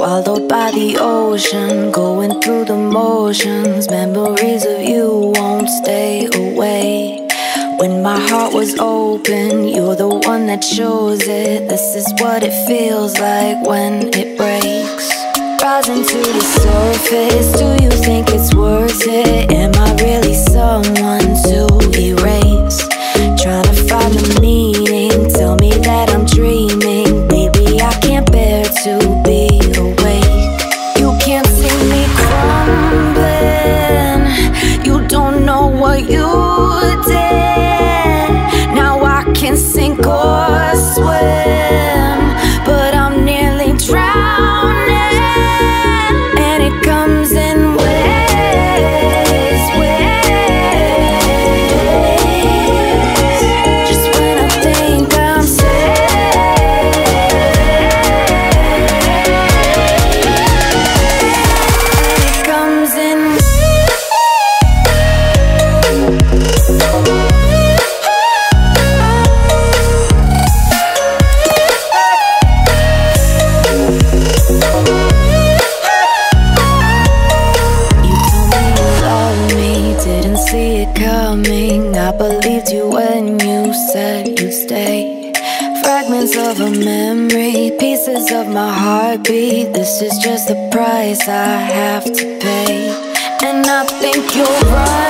Swallowed by the ocean, going through the motions. Memories of you won't stay away. When my heart was open, you're the one that shows it. This is what it feels like when it breaks. Rising to the surface, do you did. Now I can sink or swim, coming. I believed you when you said you'd stay. Fragments of a memory, pieces of my heartbeat. This is just the price I have to pay. And I think you're running.